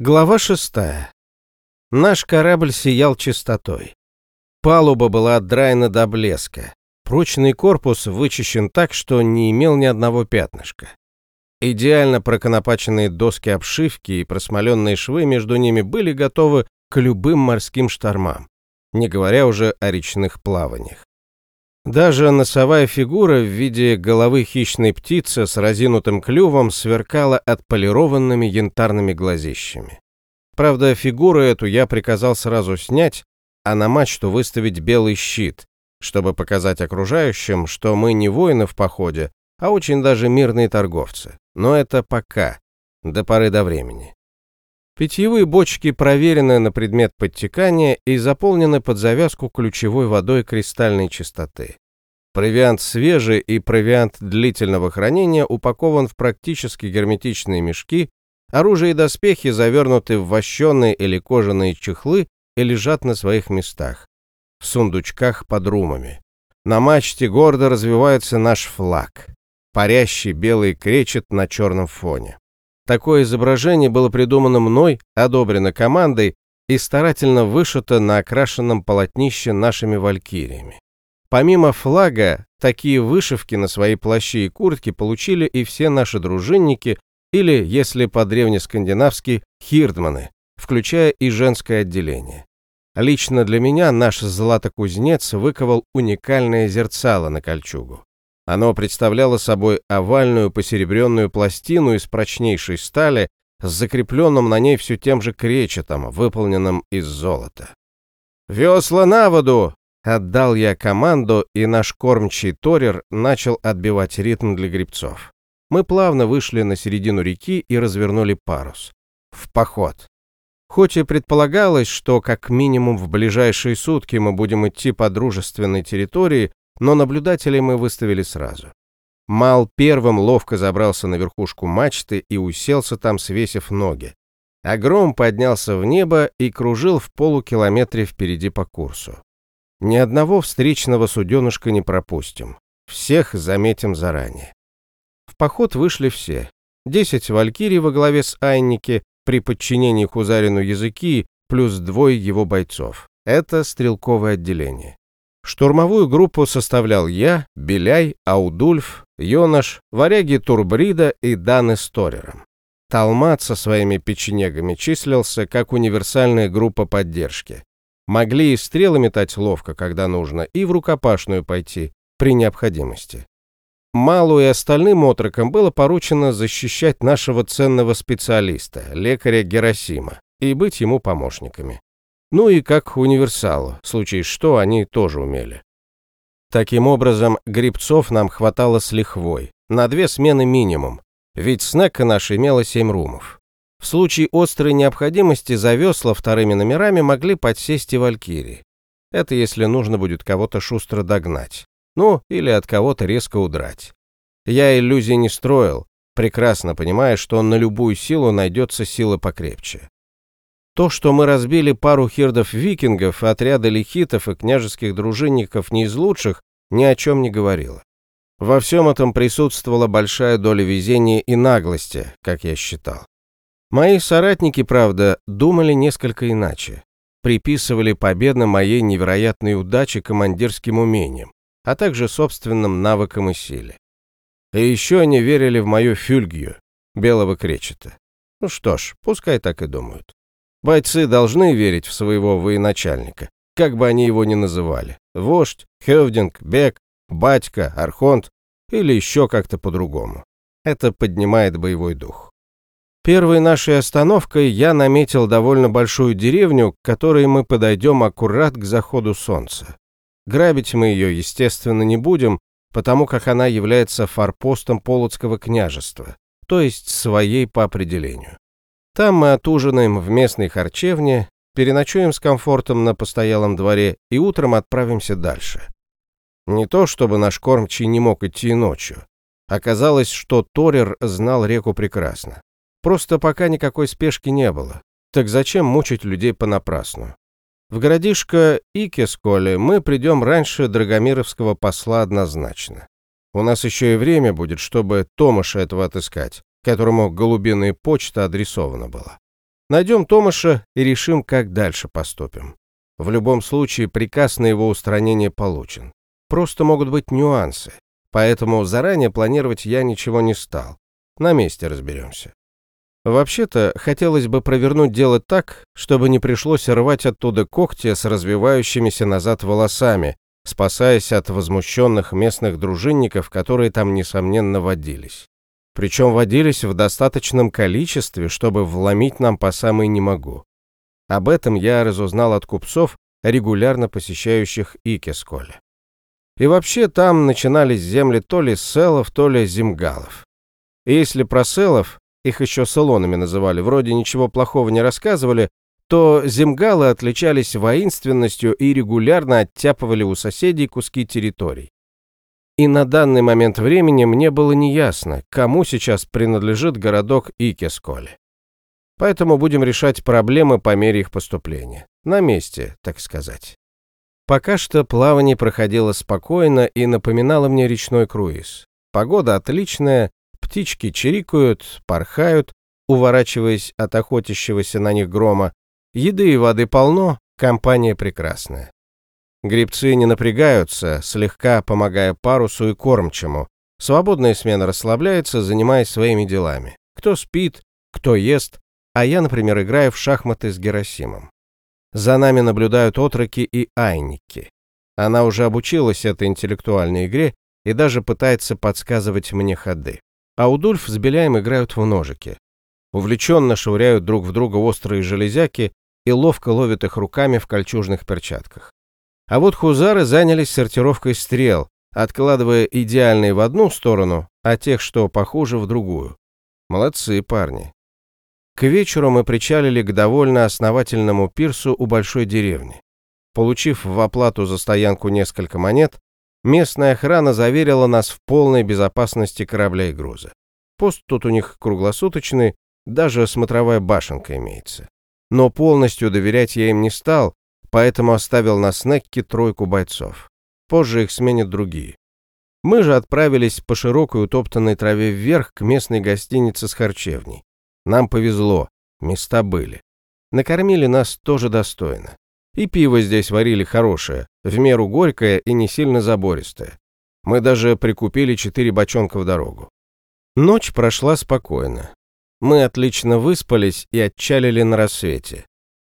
Глава шестая. Наш корабль сиял чистотой. Палуба была отдраена до блеска. Прочный корпус вычищен так, что не имел ни одного пятнышка. Идеально проконопаченные доски обшивки и просмоленные швы между ними были готовы к любым морским штормам, не говоря уже о речных плаваниях. Даже носовая фигура в виде головы хищной птицы с разинутым клювом сверкала отполированными янтарными глазищами. Правда, фигуру эту я приказал сразу снять, а на мачту выставить белый щит, чтобы показать окружающим, что мы не воины в походе, а очень даже мирные торговцы. Но это пока, до поры до времени. Питьевые бочки проверены на предмет подтекания и заполнены под завязку ключевой водой кристальной чистоты. Провиант свежий и провиант длительного хранения упакован в практически герметичные мешки, оружие и доспехи завернуты в вощеные или кожаные чехлы и лежат на своих местах, в сундучках под румами. На мачте гордо развивается наш флаг, парящий белый кречет на черном фоне. Такое изображение было придумано мной, одобрено командой и старательно вышито на окрашенном полотнище нашими валькириями. Помимо флага, такие вышивки на свои плащи и куртки получили и все наши дружинники, или, если по-древнескандинавски, хирдманы, включая и женское отделение. Лично для меня наш златокузнец выковал уникальное зерцало на кольчугу. Оно представляло собой овальную посеребренную пластину из прочнейшей стали с закрепленным на ней все тем же кречетом, выполненным из золота. «Весла на воду!» Отдал я команду, и наш кормчий Торер начал отбивать ритм для грибцов. Мы плавно вышли на середину реки и развернули парус. В поход. Хоть и предполагалось, что как минимум в ближайшие сутки мы будем идти по дружественной территории, но наблюдателей мы выставили сразу. Мал первым ловко забрался на верхушку мачты и уселся там, свесив ноги. Огром поднялся в небо и кружил в полукилометре впереди по курсу. Ни одного встречного суденышка не пропустим. Всех заметим заранее. В поход вышли все. Десять валькирий во главе с Айники при подчинении Хузарину языки плюс двое его бойцов. Это стрелковое отделение. Штурмовую группу составлял я, Беляй, Аудульф, Йонаш, варяги Турбрида и Даны Сторером. Талмат со своими печенегами числился как универсальная группа поддержки. Могли и стрелы метать ловко, когда нужно, и в рукопашную пойти, при необходимости. Малу и остальным отрокам было поручено защищать нашего ценного специалиста, лекаря Герасима, и быть ему помощниками. Ну и как универсалу, в случае что они тоже умели. Таким образом, грибцов нам хватало с лихвой, на две смены минимум, ведь снека наша имела семь румов. В случае острой необходимости за весла вторыми номерами могли подсесть и валькирии. Это если нужно будет кого-то шустро догнать. Ну, или от кого-то резко удрать. Я иллюзий не строил, прекрасно понимая, что на любую силу найдется сила покрепче. То, что мы разбили пару хирдов-викингов, отряда лихитов и княжеских дружинников не из лучших, ни о чем не говорило. Во всем этом присутствовала большая доля везения и наглости, как я считал. Мои соратники, правда, думали несколько иначе. Приписывали победы моей невероятной удаче командирским умениям, а также собственным навыкам и силе. И еще они верили в мою фюльгию, белого кречета. Ну что ж, пускай так и думают. Бойцы должны верить в своего военачальника, как бы они его ни называли. Вождь, Хевдинг, Бек, Батька, Архонт или еще как-то по-другому. Это поднимает боевой дух. Первой нашей остановкой я наметил довольно большую деревню, к которой мы подойдем аккурат к заходу солнца. Грабить мы ее, естественно, не будем, потому как она является форпостом Полоцкого княжества, то есть своей по определению. Там мы отужинаем в местной харчевне, переночуем с комфортом на постоялом дворе и утром отправимся дальше. Не то, чтобы наш кормчий не мог идти ночью. Оказалось, что Торер знал реку прекрасно. Просто пока никакой спешки не было. Так зачем мучить людей понапрасну? В городишко Икесколе мы придем раньше Драгомировского посла однозначно. У нас еще и время будет, чтобы Томаша этого отыскать которому голубиная почта адресована была. Найдем Томаша и решим, как дальше поступим. В любом случае, приказ на его устранение получен. Просто могут быть нюансы. Поэтому заранее планировать я ничего не стал. На месте разберемся. Вообще-то, хотелось бы провернуть дело так, чтобы не пришлось рвать оттуда когти с развивающимися назад волосами, спасаясь от возмущенных местных дружинников, которые там, несомненно, водились. Причем водились в достаточном количестве, чтобы вломить нам по самой не могу. Об этом я разузнал от купцов, регулярно посещающих Икесколе. И вообще там начинались земли то ли селов, то ли земгалов. И если про селов, их еще салонами называли, вроде ничего плохого не рассказывали, то земгалы отличались воинственностью и регулярно оттяпывали у соседей куски территорий. И на данный момент времени мне было неясно, кому сейчас принадлежит городок Икесколе. Поэтому будем решать проблемы по мере их поступления. На месте, так сказать. Пока что плавание проходило спокойно и напоминало мне речной круиз. Погода отличная, птички чирикают, порхают, уворачиваясь от охотящегося на них грома, Еды и воды полно, компания прекрасная. Грибцы не напрягаются, слегка помогая парусу и кормчему. Свободная смена расслабляется, занимаясь своими делами. Кто спит, кто ест, а я, например, играю в шахматы с Герасимом. За нами наблюдают отроки и айники. Она уже обучилась этой интеллектуальной игре и даже пытается подсказывать мне ходы. А Удульф с Беляем играют в ножики. Увлеченно швыряют друг в друга острые железяки и ловко ловят их руками в кольчужных перчатках. А вот хузары занялись сортировкой стрел, откладывая идеальные в одну сторону, а тех, что похуже, в другую. Молодцы парни. К вечеру мы причалили к довольно основательному пирсу у большой деревни. Получив в оплату за стоянку несколько монет, местная охрана заверила нас в полной безопасности корабля и груза. Пост тут у них круглосуточный, даже смотровая башенка имеется. Но полностью доверять я им не стал, поэтому оставил на снекке тройку бойцов. Позже их сменят другие. Мы же отправились по широкой утоптанной траве вверх к местной гостинице с харчевней. Нам повезло, места были. Накормили нас тоже достойно. И пиво здесь варили хорошее, в меру горькое и не сильно забористое. Мы даже прикупили четыре бочонка в дорогу. Ночь прошла спокойно. Мы отлично выспались и отчалили на рассвете.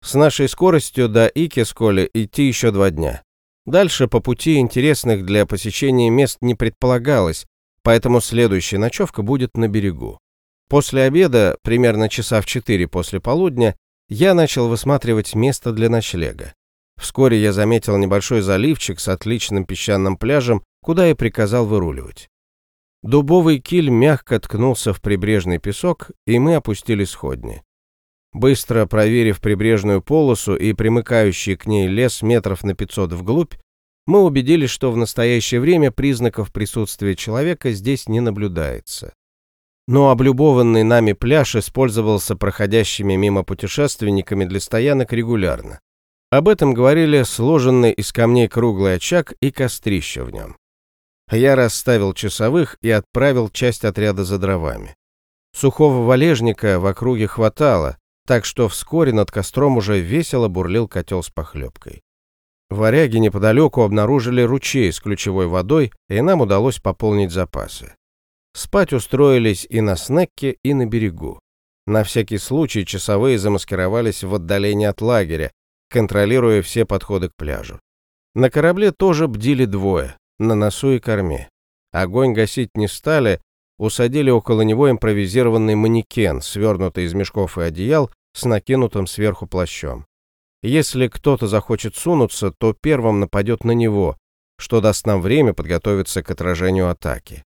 С нашей скоростью до Икесколи идти еще два дня. Дальше по пути интересных для посещения мест не предполагалось, поэтому следующая ночевка будет на берегу. После обеда, примерно часа в четыре после полудня, я начал высматривать место для ночлега. Вскоре я заметил небольшой заливчик с отличным песчаным пляжем, куда я приказал выруливать. Дубовый киль мягко ткнулся в прибрежный песок, и мы опустили сходни. Быстро проверив прибрежную полосу и примыкающий к ней лес метров на 500 вглубь, мы убедились, что в настоящее время признаков присутствия человека здесь не наблюдается. Но облюбованный нами пляж использовался проходящими мимо путешественниками для стоянок регулярно. Об этом говорили сложенный из камней круглый очаг и кострище в нем. Я расставил часовых и отправил часть отряда за дровами. Сухого валежника в округе хватало, так что вскоре над костром уже весело бурлил котел с похлебкой. Варяги неподалеку обнаружили ручей с ключевой водой, и нам удалось пополнить запасы. Спать устроились и на снекке, и на берегу. На всякий случай часовые замаскировались в отдалении от лагеря, контролируя все подходы к пляжу. На корабле тоже бдили двое, на носу и корме. Огонь гасить не стали, усадили около него импровизированный манекен, свернутый из мешков и одеял, с накинутым сверху плащом. Если кто-то захочет сунуться, то первым нападет на него, что даст нам время подготовиться к отражению атаки.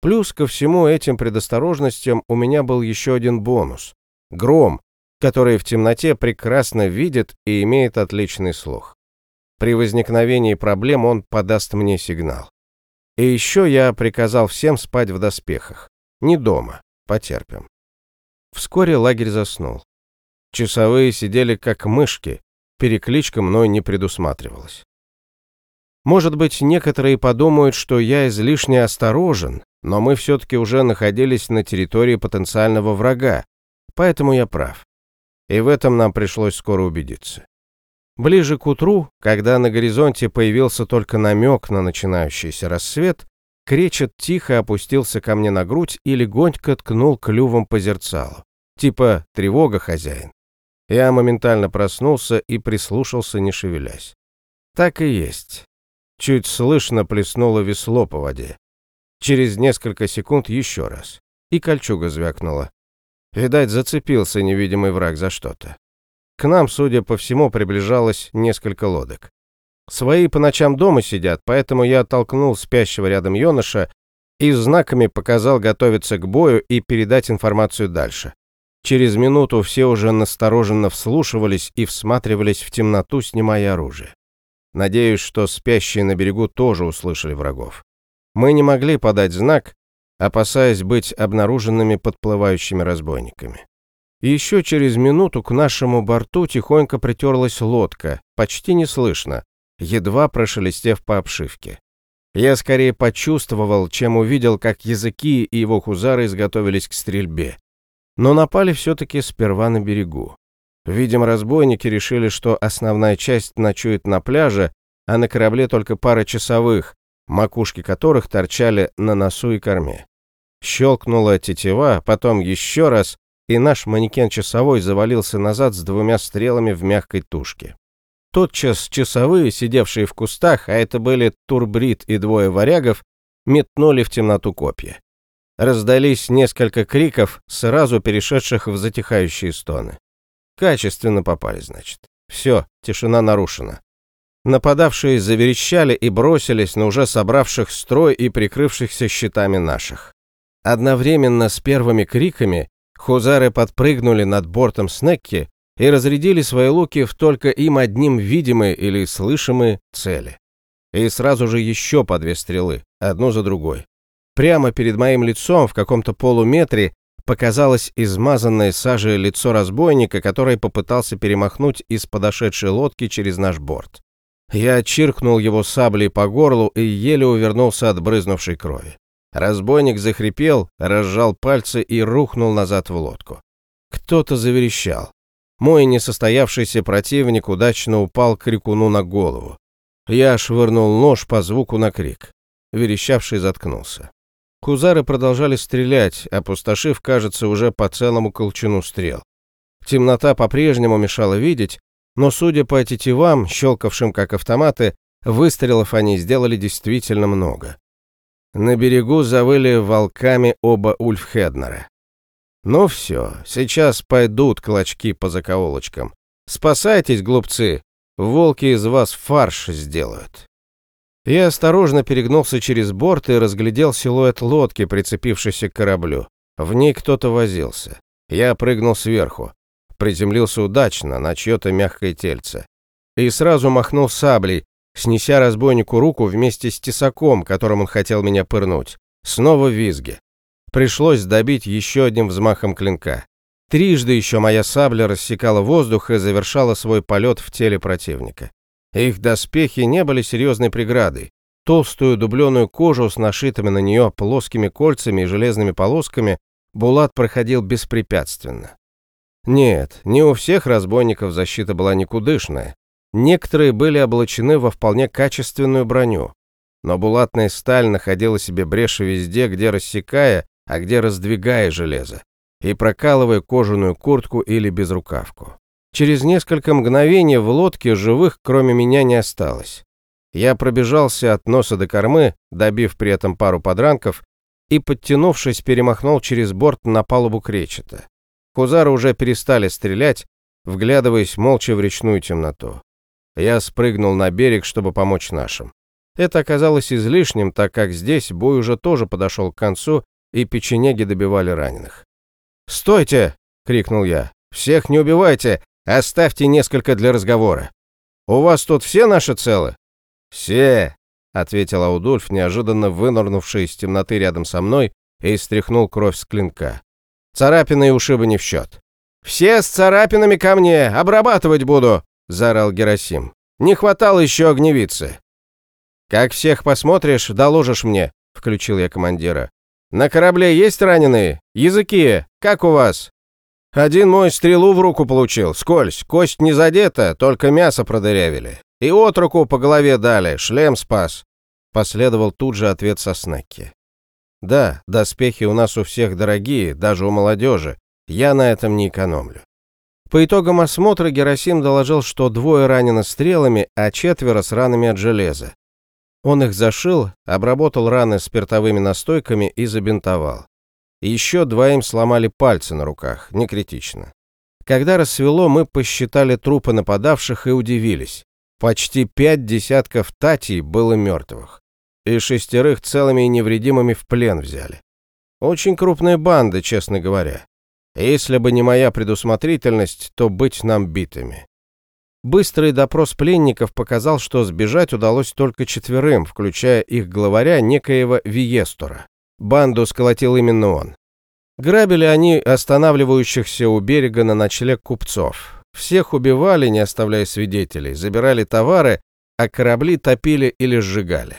Плюс ко всему этим предосторожностям у меня был еще один бонус — гром, который в темноте прекрасно видит и имеет отличный слух. При возникновении проблем он подаст мне сигнал. И еще я приказал всем спать в доспехах. Не дома. Потерпим. Вскоре лагерь заснул. Часовые сидели как мышки. Перекличка мной не предусматривалась. Может быть, некоторые подумают, что я излишне осторожен, но мы все-таки уже находились на территории потенциального врага, поэтому я прав. И в этом нам пришлось скоро убедиться. Ближе к утру, когда на горизонте появился только намек на начинающийся рассвет, Кречет тихо опустился ко мне на грудь и легонько ткнул клювом по зерцалу. Типа «тревога, хозяин». Я моментально проснулся и прислушался, не шевелясь. Так и есть. Чуть слышно плеснуло весло по воде. Через несколько секунд еще раз. И кольчуга звякнула. Видать, зацепился невидимый враг за что-то. К нам, судя по всему, приближалось несколько лодок. Свои по ночам дома сидят, поэтому я оттолкнул спящего рядом юноша и знаками показал готовиться к бою и передать информацию дальше. Через минуту все уже настороженно вслушивались и всматривались в темноту, снимая оружие. Надеюсь, что спящие на берегу тоже услышали врагов. Мы не могли подать знак, опасаясь быть обнаруженными подплывающими разбойниками. Еще через минуту к нашему борту тихонько притерлась лодка, почти неслышно, едва прошелестев по обшивке. Я скорее почувствовал, чем увидел, как языки и его хузары изготовились к стрельбе. Но напали все-таки сперва на берегу. Видимо, разбойники решили, что основная часть ночует на пляже, а на корабле только пара часовых, макушки которых торчали на носу и корме. Щелкнула тетива, потом еще раз, и наш манекен-часовой завалился назад с двумя стрелами в мягкой тушке. Тотчас часовые, сидевшие в кустах, а это были Турбрид и двое варягов, метнули в темноту копья. Раздались несколько криков, сразу перешедших в затихающие стоны. Качественно попали, значит. Все, тишина нарушена. Нападавшие заверещали и бросились на уже собравших строй и прикрывшихся щитами наших. Одновременно с первыми криками хузары подпрыгнули над бортом Снекки и разрядили свои луки в только им одним видимые или слышимые цели. И сразу же еще по две стрелы, одну за другой. Прямо перед моим лицом в каком-то полуметре показалось измазанное сажей лицо разбойника, который попытался перемахнуть из подошедшей лодки через наш борт. Я чиркнул его саблей по горлу и еле увернулся от брызнувшей крови. Разбойник захрипел, разжал пальцы и рухнул назад в лодку. Кто-то заверещал. Мой несостоявшийся противник удачно упал крикуну на голову. Я швырнул нож по звуку на крик. Верещавший заткнулся. Кузары продолжали стрелять, опустошив, кажется, уже по целому колчану стрел. Темнота по-прежнему мешала видеть, но, судя по тетивам, щелкавшим как автоматы, выстрелов они сделали действительно много. На берегу завыли волками оба Ульфхеднера. Ну все, сейчас пойдут клочки по закоулочкам. Спасайтесь, глупцы, волки из вас фарш сделают. Я осторожно перегнулся через борт и разглядел силуэт лодки, прицепившейся к кораблю. В ней кто-то возился. Я прыгнул сверху приземлился удачно на чье-то мягкое тельце. И сразу махнул саблей, снеся разбойнику руку вместе с тесаком, которым он хотел меня пырнуть. Снова визги. Пришлось добить еще одним взмахом клинка. Трижды еще моя сабля рассекала воздух и завершала свой полет в теле противника. Их доспехи не были серьезной преградой. Толстую дубленую кожу с нашитыми на нее плоскими кольцами и железными полосками Булат проходил беспрепятственно. Нет, не у всех разбойников защита была никудышная. Некоторые были облачены во вполне качественную броню. Но булатная сталь находила себе бреши везде, где рассекая, а где раздвигая железо, и прокалывая кожаную куртку или безрукавку. Через несколько мгновений в лодке живых кроме меня не осталось. Я пробежался от носа до кормы, добив при этом пару подранков, и, подтянувшись, перемахнул через борт на палубу кречета. Хузары уже перестали стрелять, вглядываясь молча в речную темноту. Я спрыгнул на берег, чтобы помочь нашим. Это оказалось излишним, так как здесь бой уже тоже подошел к концу, и печенеги добивали раненых. «Стойте!» — крикнул я. «Всех не убивайте! Оставьте несколько для разговора! У вас тут все наши целы?» «Все!» — ответил Аудульф, неожиданно вынырнувший из темноты рядом со мной, и стряхнул кровь с клинка. Царапины и ушибы не в счет. «Все с царапинами ко мне! Обрабатывать буду!» – заорал Герасим. «Не хватало еще огневицы!» «Как всех посмотришь, доложишь мне», – включил я командира. «На корабле есть раненые? Языки, как у вас?» Один мой стрелу в руку получил, скользь, кость не задета, только мясо продырявили. И от руку по голове дали, шлем спас. Последовал тут же ответ со Снекки. Да, доспехи у нас у всех дорогие, даже у молодежи. Я на этом не экономлю. По итогам осмотра Герасим доложил, что двое ранены стрелами, а четверо с ранами от железа. Он их зашил, обработал раны спиртовыми настойками и забинтовал. Еще двоим сломали пальцы на руках, не критично. Когда рассвело, мы посчитали трупы нападавших и удивились. Почти пять десятков татей было мертвых. И шестерых целыми и невредимыми в плен взяли. Очень крупная банда, честно говоря. Если бы не моя предусмотрительность, то быть нам битыми. Быстрый допрос пленников показал, что сбежать удалось только четверым, включая их главаря, некоего Виестора. Банду сколотил именно он. Грабили они останавливающихся у берега на ночлег купцов. Всех убивали, не оставляя свидетелей, забирали товары, а корабли топили или сжигали.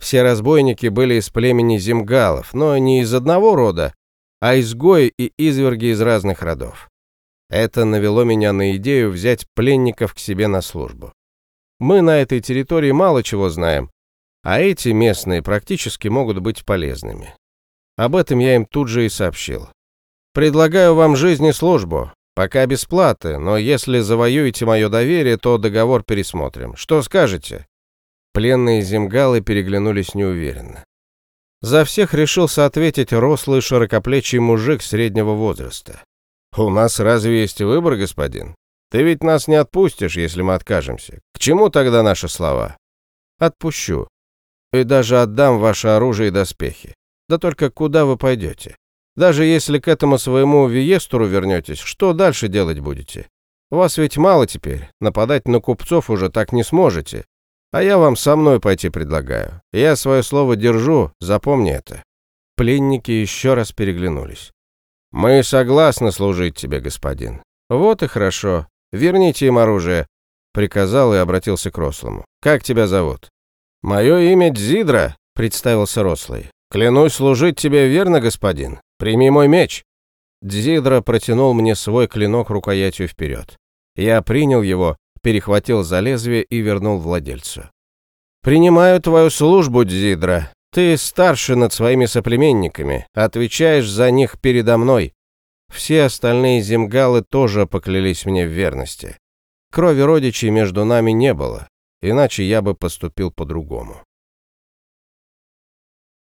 Все разбойники были из племени земгалов, но не из одного рода, а изгои и изверги из разных родов. Это навело меня на идею взять пленников к себе на службу. Мы на этой территории мало чего знаем, а эти местные практически могут быть полезными. Об этом я им тут же и сообщил. Предлагаю вам жизнь и службу, пока без платы, но если завоюете мое доверие, то договор пересмотрим. Что скажете? Пленные земгалы переглянулись неуверенно. За всех решился ответить рослый широкоплечий мужик среднего возраста. «У нас разве есть выбор, господин? Ты ведь нас не отпустишь, если мы откажемся. К чему тогда наши слова?» «Отпущу и даже отдам ваше оружие и доспехи. Да только куда вы пойдете? Даже если к этому своему Виестору вернетесь, что дальше делать будете? Вас ведь мало теперь, нападать на купцов уже так не сможете. А я вам со мной пойти предлагаю. Я свое слово держу, запомни это». Пленники еще раз переглянулись. «Мы согласны служить тебе, господин». «Вот и хорошо. Верните им оружие», — приказал и обратился к Рослому. «Как тебя зовут?» «Мое имя Дзидра», — представился Рослый. «Клянусь служить тебе верно, господин. Прими мой меч». Дзидра протянул мне свой клинок рукоятью вперед. Я принял его, перехватил за лезвие и вернул владельцу. «Принимаю твою службу, Дзидра. Ты старше над своими соплеменниками, отвечаешь за них передо мной. Все остальные земгалы тоже поклялись мне в верности. Крови родичей между нами не было, иначе я бы поступил по-другому.